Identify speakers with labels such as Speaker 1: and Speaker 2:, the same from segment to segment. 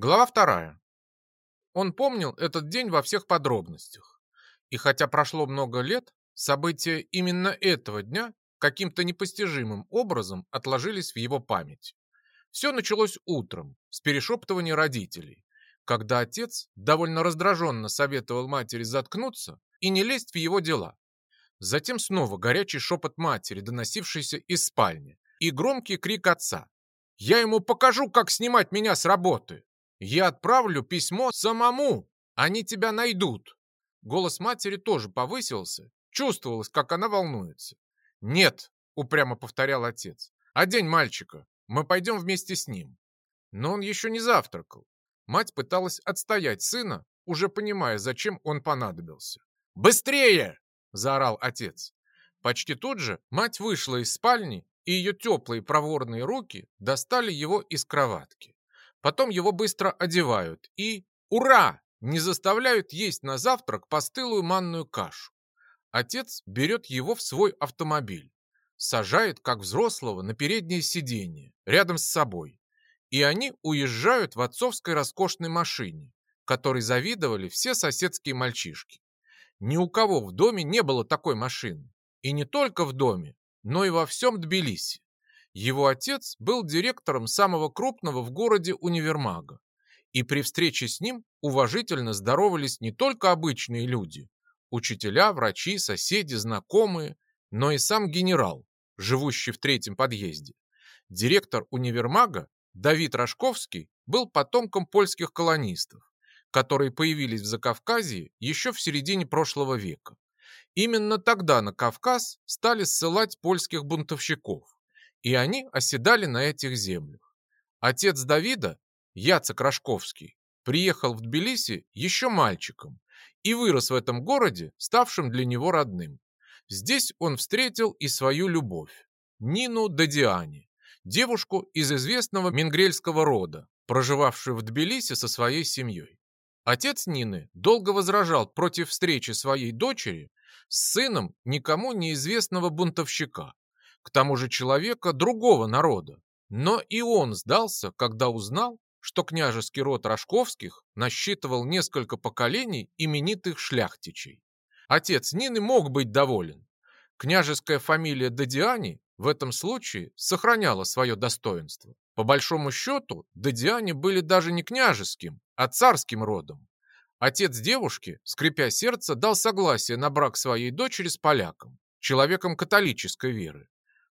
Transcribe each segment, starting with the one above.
Speaker 1: Глава вторая. Он помнил этот день во всех подробностях. И хотя прошло много лет, события именно этого дня каким-то непостижимым образом отложились в его память. Все началось утром, с перешептывания родителей, когда отец довольно раздраженно советовал матери заткнуться и не лезть в его дела. Затем снова горячий шепот матери, доносившийся из спальни, и громкий крик отца. «Я ему покажу, как снимать меня с работы!» «Я отправлю письмо самому, они тебя найдут». Голос матери тоже повысился, чувствовалось, как она волнуется. «Нет», — упрямо повторял отец, — «одень мальчика, мы пойдем вместе с ним». Но он еще не завтракал. Мать пыталась отстоять сына, уже понимая, зачем он понадобился. «Быстрее!» — заорал отец. Почти тут же мать вышла из спальни, и ее теплые проворные руки достали его из кроватки. Потом его быстро одевают и, ура, не заставляют есть на завтрак постылую манную кашу. Отец берет его в свой автомобиль, сажает, как взрослого, на переднее сиденье, рядом с собой. И они уезжают в отцовской роскошной машине, которой завидовали все соседские мальчишки. Ни у кого в доме не было такой машины. И не только в доме, но и во всем Тбилиси. Его отец был директором самого крупного в городе универмага. И при встрече с ним уважительно здоровались не только обычные люди, учителя, врачи, соседи, знакомые, но и сам генерал, живущий в третьем подъезде. Директор универмага Давид Рожковский был потомком польских колонистов, которые появились в Закавказье еще в середине прошлого века. Именно тогда на Кавказ стали ссылать польских бунтовщиков и они оседали на этих землях. Отец Давида, Яцек Рожковский, приехал в Тбилиси еще мальчиком и вырос в этом городе, ставшем для него родным. Здесь он встретил и свою любовь, Нину Дадиани, девушку из известного мингрельского рода, проживавшую в Тбилиси со своей семьей. Отец Нины долго возражал против встречи своей дочери с сыном никому неизвестного бунтовщика, к тому же человека другого народа. Но и он сдался, когда узнал, что княжеский род Рожковских насчитывал несколько поколений именитых шляхтичей. Отец Нины мог быть доволен. Княжеская фамилия Дадиани в этом случае сохраняла свое достоинство. По большому счету, Дадиани были даже не княжеским, а царским родом. Отец девушки, скрипя сердце, дал согласие на брак своей дочери с поляком, человеком католической веры.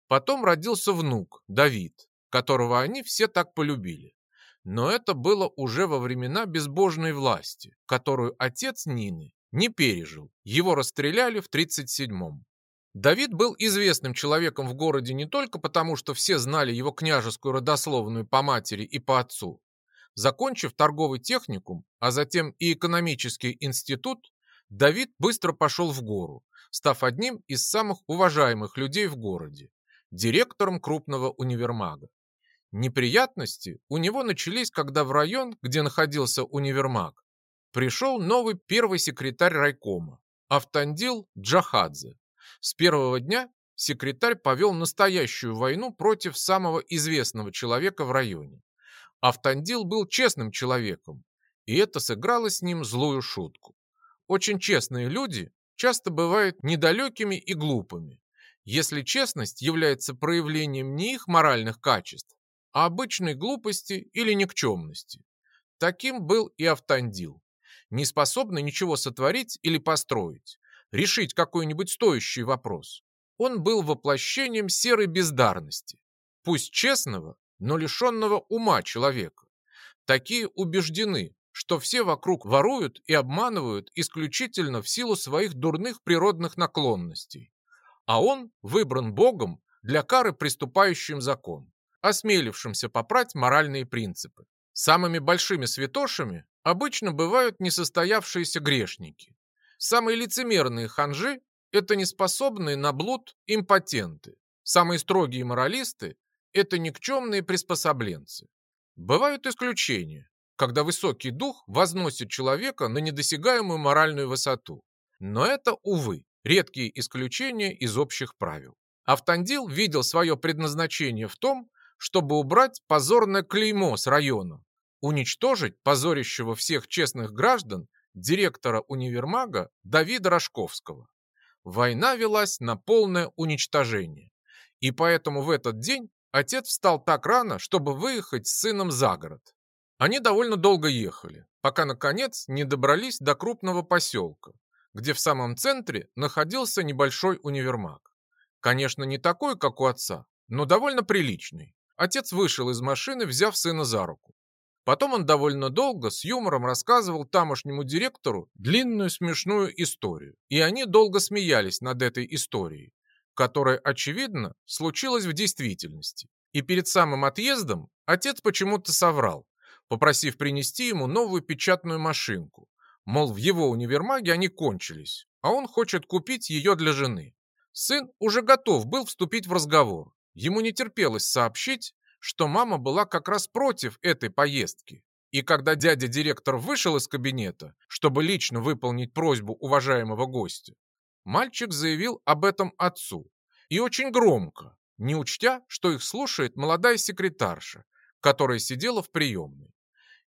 Speaker 1: Потом родился внук, Давид, которого они все так полюбили. Но это было уже во времена безбожной власти, которую отец Нины не пережил. Его расстреляли в 37-м. Давид был известным человеком в городе не только потому, что все знали его княжескую родословную по матери и по отцу. Закончив торговый техникум, а затем и экономический институт, Давид быстро пошел в гору, став одним из самых уважаемых людей в городе директором крупного универмага. Неприятности у него начались, когда в район, где находился универмаг, пришел новый первый секретарь райкома, Автандил Джахадзе. С первого дня секретарь повел настоящую войну против самого известного человека в районе. Автандил был честным человеком, и это сыграло с ним злую шутку. Очень честные люди часто бывают недалекими и глупыми, если честность является проявлением не их моральных качеств, а обычной глупости или никчемности. Таким был и Автандил, не способный ничего сотворить или построить, решить какой-нибудь стоящий вопрос. Он был воплощением серой бездарности, пусть честного, но лишенного ума человека. Такие убеждены, что все вокруг воруют и обманывают исключительно в силу своих дурных природных наклонностей а он выбран Богом для кары приступающим закон, осмелившимся попрать моральные принципы. Самыми большими святошами обычно бывают несостоявшиеся грешники. Самые лицемерные ханжи – это неспособные на блуд импотенты. Самые строгие моралисты – это никчемные приспособленцы. Бывают исключения, когда высокий дух возносит человека на недосягаемую моральную высоту. Но это, увы, редкие исключения из общих правил. Автандил видел свое предназначение в том, чтобы убрать позорное клеймо с района, уничтожить позорящего всех честных граждан директора универмага Давида Рожковского. Война велась на полное уничтожение. И поэтому в этот день отец встал так рано, чтобы выехать с сыном за город. Они довольно долго ехали, пока, наконец, не добрались до крупного поселка, где в самом центре находился небольшой универмаг. Конечно, не такой, как у отца, но довольно приличный. Отец вышел из машины, взяв сына за руку. Потом он довольно долго с юмором рассказывал тамошнему директору длинную смешную историю. И они долго смеялись над этой историей, которая, очевидно, случилась в действительности. И перед самым отъездом отец почему-то соврал, попросив принести ему новую печатную машинку. Мол, в его универмаге они кончились, а он хочет купить ее для жены. Сын уже готов был вступить в разговор. Ему не терпелось сообщить, что мама была как раз против этой поездки. И когда дядя-директор вышел из кабинета, чтобы лично выполнить просьбу уважаемого гостя, мальчик заявил об этом отцу. И очень громко, не учтя, что их слушает молодая секретарша, которая сидела в приемной.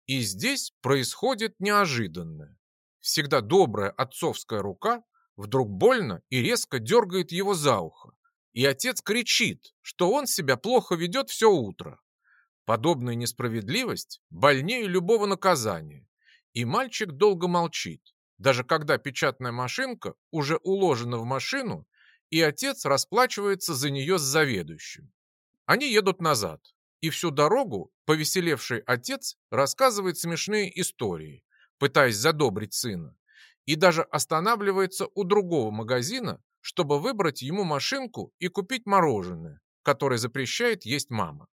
Speaker 1: И здесь происходит неожиданное. Всегда добрая отцовская рука вдруг больно и резко дергает его за ухо, и отец кричит, что он себя плохо ведет все утро. Подобная несправедливость больнее любого наказания, и мальчик долго молчит, даже когда печатная машинка уже уложена в машину, и отец расплачивается за нее с заведующим. Они едут назад, и всю дорогу повеселевший отец рассказывает смешные истории, пытаясь задобрить сына, и даже останавливается у другого магазина, чтобы выбрать ему машинку и купить мороженое, которое запрещает есть мама.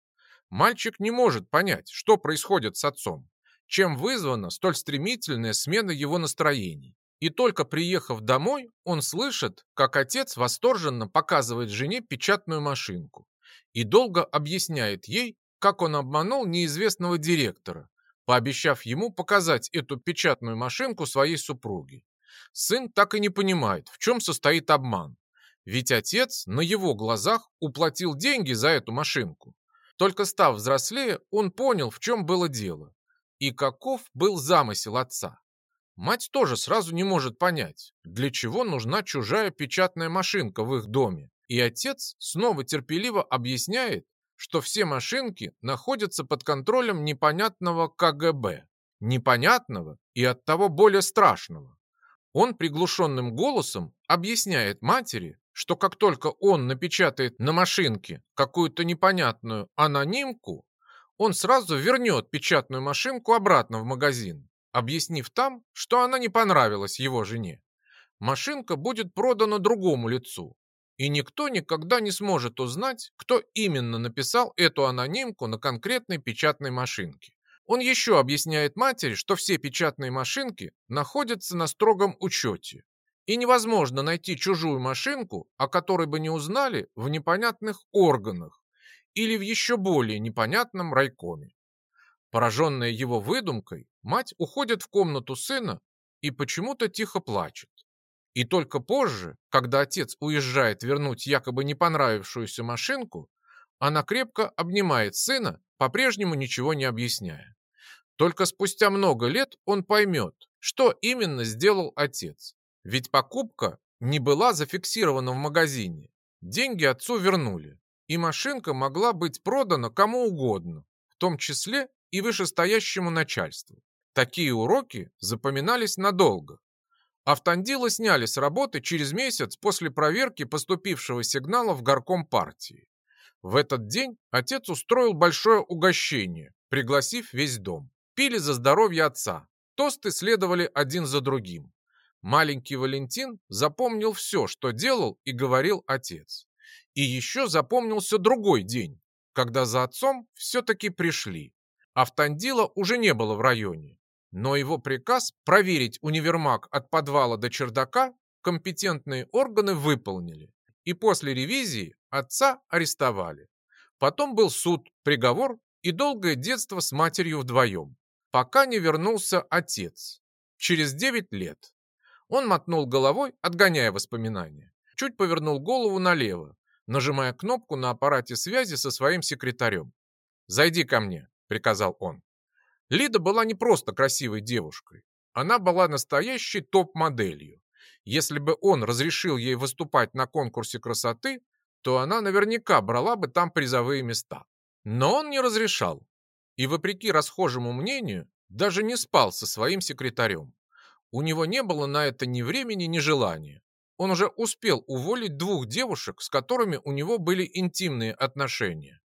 Speaker 1: Мальчик не может понять, что происходит с отцом, чем вызвана столь стремительная смена его настроений. И только приехав домой, он слышит, как отец восторженно показывает жене печатную машинку и долго объясняет ей, как он обманул неизвестного директора, пообещав ему показать эту печатную машинку своей супруге. Сын так и не понимает, в чем состоит обман. Ведь отец на его глазах уплатил деньги за эту машинку. Только став взрослее, он понял, в чем было дело. И каков был замысел отца. Мать тоже сразу не может понять, для чего нужна чужая печатная машинка в их доме. И отец снова терпеливо объясняет, что все машинки находятся под контролем непонятного КГБ. Непонятного и оттого более страшного. Он приглушенным голосом объясняет матери, что как только он напечатает на машинке какую-то непонятную анонимку, он сразу вернет печатную машинку обратно в магазин, объяснив там, что она не понравилась его жене. Машинка будет продана другому лицу, и никто никогда не сможет узнать, кто именно написал эту анонимку на конкретной печатной машинке. Он еще объясняет матери, что все печатные машинки находятся на строгом учете, и невозможно найти чужую машинку, о которой бы не узнали в непонятных органах или в еще более непонятном райкоме. Пораженная его выдумкой, мать уходит в комнату сына и почему-то тихо плачет. И только позже, когда отец уезжает вернуть якобы не понравившуюся машинку, она крепко обнимает сына, по-прежнему ничего не объясняя. Только спустя много лет он поймет, что именно сделал отец. Ведь покупка не была зафиксирована в магазине. Деньги отцу вернули, и машинка могла быть продана кому угодно, в том числе и вышестоящему начальству. Такие уроки запоминались надолго. Автандила сняли с работы через месяц после проверки поступившего сигнала в горком партии. В этот день отец устроил большое угощение, пригласив весь дом. Пили за здоровье отца. Тосты следовали один за другим. Маленький Валентин запомнил все, что делал и говорил отец. И еще запомнился другой день, когда за отцом все-таки пришли. Автандила уже не было в районе, но его приказ проверить универмаг от подвала до чердака компетентные органы выполнили. И после ревизии отца арестовали. Потом был суд, приговор и долгое детство с матерью вдвоем пока не вернулся отец. Через девять лет. Он мотнул головой, отгоняя воспоминания. Чуть повернул голову налево, нажимая кнопку на аппарате связи со своим секретарем. «Зайди ко мне», — приказал он. Лида была не просто красивой девушкой. Она была настоящей топ-моделью. Если бы он разрешил ей выступать на конкурсе красоты, то она наверняка брала бы там призовые места. Но он не разрешал. И, вопреки расхожему мнению, даже не спал со своим секретарем. У него не было на это ни времени, ни желания. Он уже успел уволить двух девушек, с которыми у него были интимные отношения.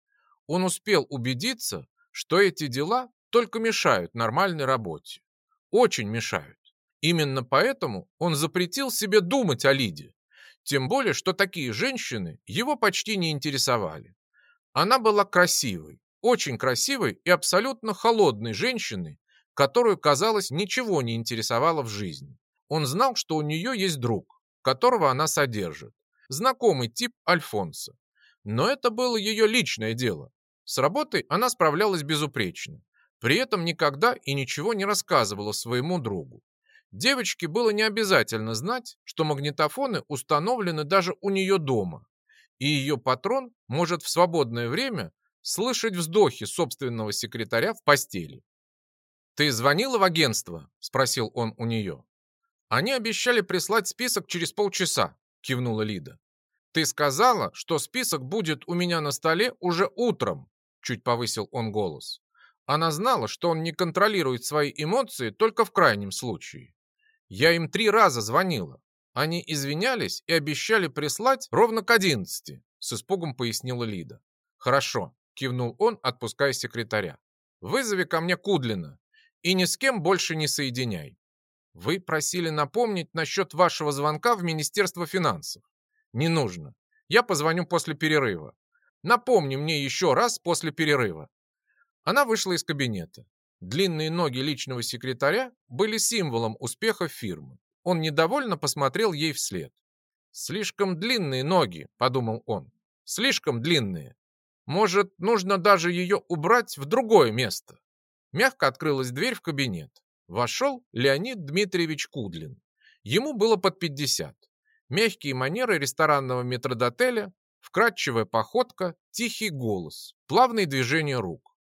Speaker 1: Он успел убедиться, что эти дела только мешают нормальной работе. Очень мешают. Именно поэтому он запретил себе думать о Лиде. Тем более, что такие женщины его почти не интересовали. Она была красивой, очень красивой и абсолютно холодной женщиной, которую, казалось, ничего не интересовало в жизни. Он знал, что у нее есть друг, которого она содержит. Знакомый тип Альфонса. Но это было ее личное дело. С работой она справлялась безупречно. При этом никогда и ничего не рассказывала своему другу. Девочке было не обязательно знать, что магнитофоны установлены даже у нее дома, и ее патрон может в свободное время слышать вздохи собственного секретаря в постели. «Ты звонила в агентство?» – спросил он у нее. «Они обещали прислать список через полчаса», – кивнула Лида. «Ты сказала, что список будет у меня на столе уже утром», – чуть повысил он голос. Она знала, что он не контролирует свои эмоции только в крайнем случае. Я им три раза звонила. Они извинялись и обещали прислать ровно к одиннадцати, с испугом пояснила Лида. Хорошо, кивнул он, отпуская секретаря. Вызови ко мне Кудлина и ни с кем больше не соединяй. Вы просили напомнить насчет вашего звонка в Министерство финансов. Не нужно. Я позвоню после перерыва. Напомни мне еще раз после перерыва. Она вышла из кабинета. Длинные ноги личного секретаря были символом успеха фирмы. Он недовольно посмотрел ей вслед. «Слишком длинные ноги», — подумал он. «Слишком длинные. Может, нужно даже ее убрать в другое место». Мягко открылась дверь в кабинет. Вошел Леонид Дмитриевич Кудлин. Ему было под 50. Мягкие манеры ресторанного метродотеля, вкрадчивая походка, тихий голос, плавные движения рук.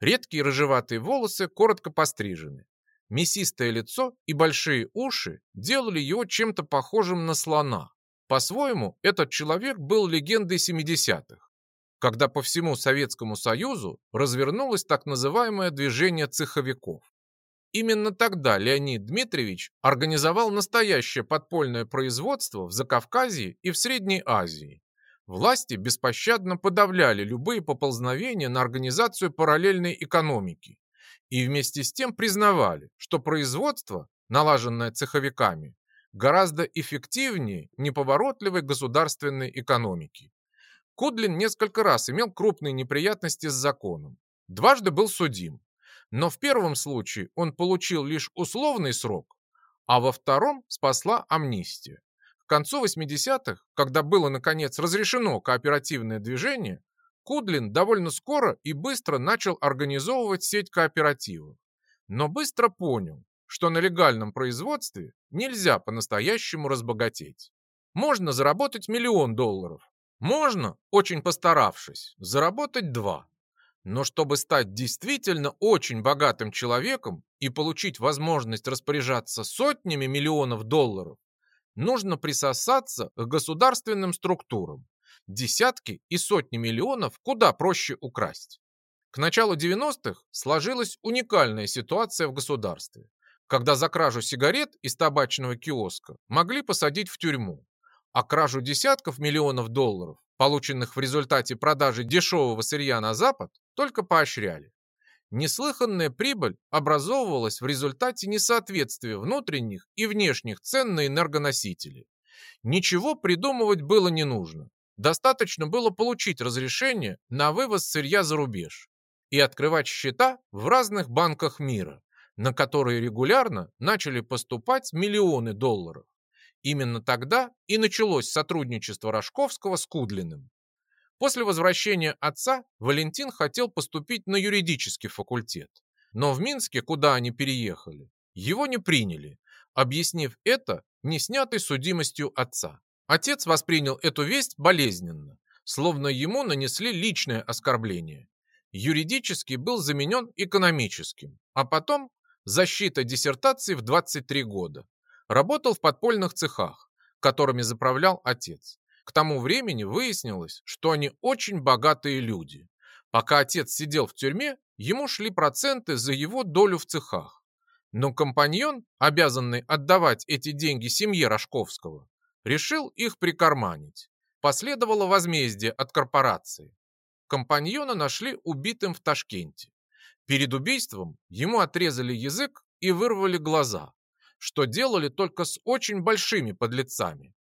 Speaker 1: Редкие рыжеватые волосы коротко пострижены. Мясистое лицо и большие уши делали его чем-то похожим на слона. По-своему, этот человек был легендой 70-х, когда по всему Советскому Союзу развернулось так называемое движение цеховиков. Именно тогда Леонид Дмитриевич организовал настоящее подпольное производство в Закавказье и в Средней Азии, Власти беспощадно подавляли любые поползновения на организацию параллельной экономики и вместе с тем признавали, что производство, налаженное цеховиками, гораздо эффективнее неповоротливой государственной экономики. Кудлин несколько раз имел крупные неприятности с законом. Дважды был судим. Но в первом случае он получил лишь условный срок, а во втором спасла амнистия. К концу 80-х, когда было наконец разрешено кооперативное движение, Кудлин довольно скоро и быстро начал организовывать сеть кооперативов. Но быстро понял, что на легальном производстве нельзя по-настоящему разбогатеть. Можно заработать миллион долларов. Можно, очень постаравшись, заработать два. Но чтобы стать действительно очень богатым человеком и получить возможность распоряжаться сотнями миллионов долларов, нужно присосаться к государственным структурам. Десятки и сотни миллионов куда проще украсть. К началу 90-х сложилась уникальная ситуация в государстве, когда за кражу сигарет из табачного киоска могли посадить в тюрьму, а кражу десятков миллионов долларов, полученных в результате продажи дешевого сырья на Запад, только поощряли. Неслыханная прибыль образовывалась в результате несоответствия внутренних и внешних цен на энергоносители. Ничего придумывать было не нужно. Достаточно было получить разрешение на вывоз сырья за рубеж и открывать счета в разных банках мира, на которые регулярно начали поступать миллионы долларов. Именно тогда и началось сотрудничество Рожковского с Кудлиным. После возвращения отца Валентин хотел поступить на юридический факультет. Но в Минске, куда они переехали, его не приняли, объяснив это неснятой судимостью отца. Отец воспринял эту весть болезненно, словно ему нанесли личное оскорбление. Юридически был заменен экономическим, а потом защита диссертации в 23 года. Работал в подпольных цехах, которыми заправлял отец. К тому времени выяснилось, что они очень богатые люди. Пока отец сидел в тюрьме, ему шли проценты за его долю в цехах. Но компаньон, обязанный отдавать эти деньги семье Рожковского, решил их прикарманить. Последовало возмездие от корпорации. Компаньона нашли убитым в Ташкенте. Перед убийством ему отрезали язык и вырвали глаза, что делали только с очень большими подлецами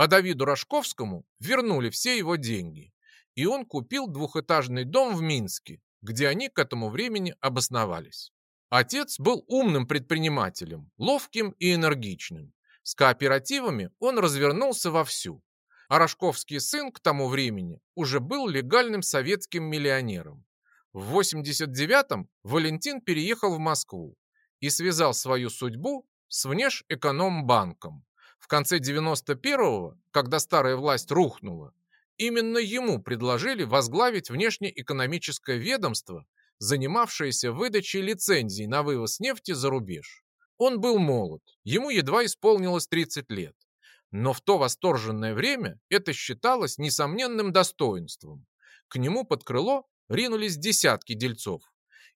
Speaker 1: а Давиду Рожковскому вернули все его деньги, и он купил двухэтажный дом в Минске, где они к этому времени обосновались. Отец был умным предпринимателем, ловким и энергичным. С кооперативами он развернулся вовсю. А Рожковский сын к тому времени уже был легальным советским миллионером. В 89-м Валентин переехал в Москву и связал свою судьбу с Внешэкономбанком, конце 91-го, когда старая власть рухнула, именно ему предложили возглавить внешнеэкономическое ведомство, занимавшееся выдачей лицензий на вывоз нефти за рубеж. Он был молод, ему едва исполнилось 30 лет. Но в то восторженное время это считалось несомненным достоинством. К нему под крыло ринулись десятки дельцов.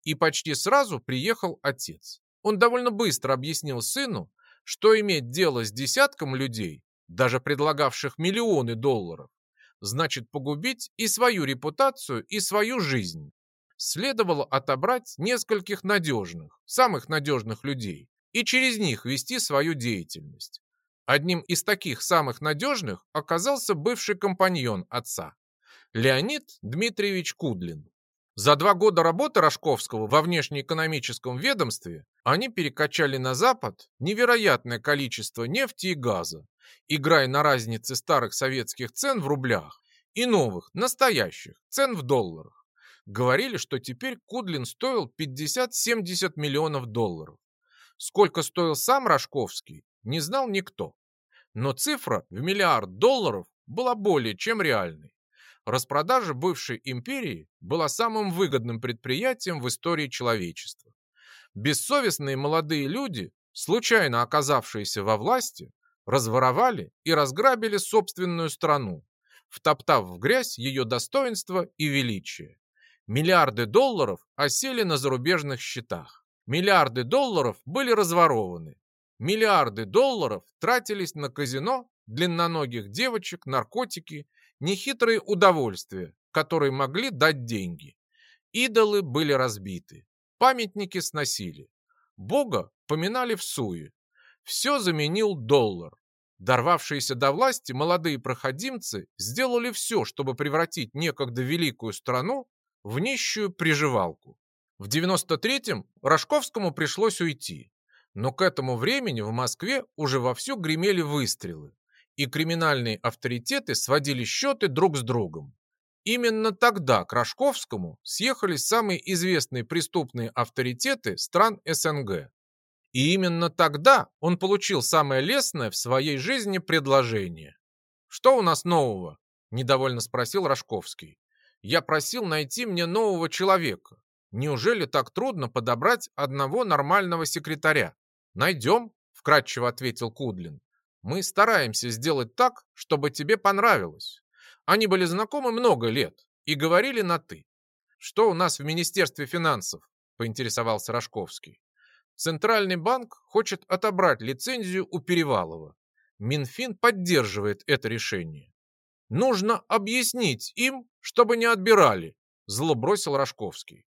Speaker 1: И почти сразу приехал отец. Он довольно быстро объяснил сыну, что иметь дело с десятком людей, даже предлагавших миллионы долларов, значит погубить и свою репутацию, и свою жизнь. Следовало отобрать нескольких надежных, самых надежных людей и через них вести свою деятельность. Одним из таких самых надежных оказался бывший компаньон отца, Леонид Дмитриевич Кудлин. За два года работы Рожковского во внешнеэкономическом ведомстве они перекачали на Запад невероятное количество нефти и газа, играя на разнице старых советских цен в рублях и новых, настоящих, цен в долларах. Говорили, что теперь Кудлин стоил 50-70 миллионов долларов. Сколько стоил сам Рожковский, не знал никто. Но цифра в миллиард долларов была более чем реальной. Распродажа бывшей империи была самым выгодным предприятием в истории человечества. Бессовестные молодые люди, случайно оказавшиеся во власти, разворовали и разграбили собственную страну, втоптав в грязь ее достоинство и величие. Миллиарды долларов осели на зарубежных счетах. Миллиарды долларов были разворованы. Миллиарды долларов тратились на казино, длинноногих девочек, наркотики нехитрые удовольствия, которые могли дать деньги. Идолы были разбиты, памятники сносили. Бога поминали в суе. Все заменил доллар. Дорвавшиеся до власти молодые проходимцы сделали все, чтобы превратить некогда великую страну в нищую приживалку. В 93-м Рожковскому пришлось уйти, но к этому времени в Москве уже вовсю гремели выстрелы и криминальные авторитеты сводили счеты друг с другом. Именно тогда к Рожковскому съехались самые известные преступные авторитеты стран СНГ. И именно тогда он получил самое лестное в своей жизни предложение. «Что у нас нового?» – недовольно спросил Рожковский. «Я просил найти мне нового человека. Неужели так трудно подобрать одного нормального секретаря?» «Найдем», – вкратчиво ответил Кудлин. Мы стараемся сделать так, чтобы тебе понравилось. Они были знакомы много лет и говорили на «ты». Что у нас в Министерстве финансов? Поинтересовался Рожковский. Центральный банк хочет отобрать лицензию у Перевалова. Минфин поддерживает это решение. Нужно объяснить им, чтобы не отбирали, зло бросил Рожковский.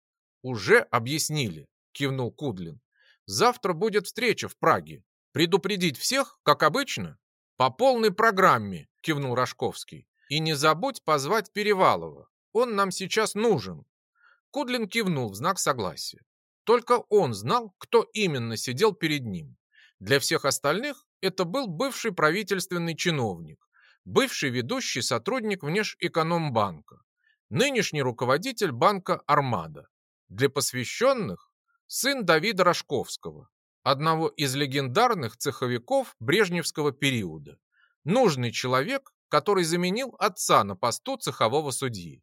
Speaker 1: Уже объяснили, кивнул Кудлин. Завтра будет встреча в Праге. Предупредить всех, как обычно? По полной программе, кивнул Рожковский. И не забудь позвать Перевалова. Он нам сейчас нужен. Кудлин кивнул в знак согласия. Только он знал, кто именно сидел перед ним. Для всех остальных это был бывший правительственный чиновник, бывший ведущий сотрудник Внешэкономбанка, нынешний руководитель банка «Армада». Для посвященных – сын Давида Рожковского, одного из легендарных цеховиков брежневского периода. Нужный человек, который заменил отца на посту цехового судьи.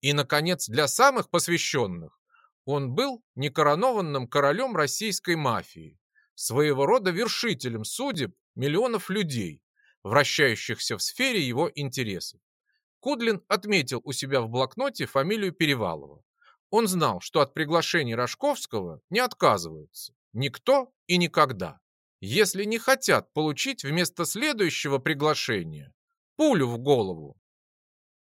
Speaker 1: И, наконец, для самых посвященных он был некоронованным королем российской мафии, своего рода вершителем судеб миллионов людей, вращающихся в сфере его интересов. Кудлин отметил у себя в блокноте фамилию Перевалова. Он знал, что от приглашений Рожковского не отказываются. Никто и никогда. Если не хотят получить вместо следующего приглашения пулю в голову,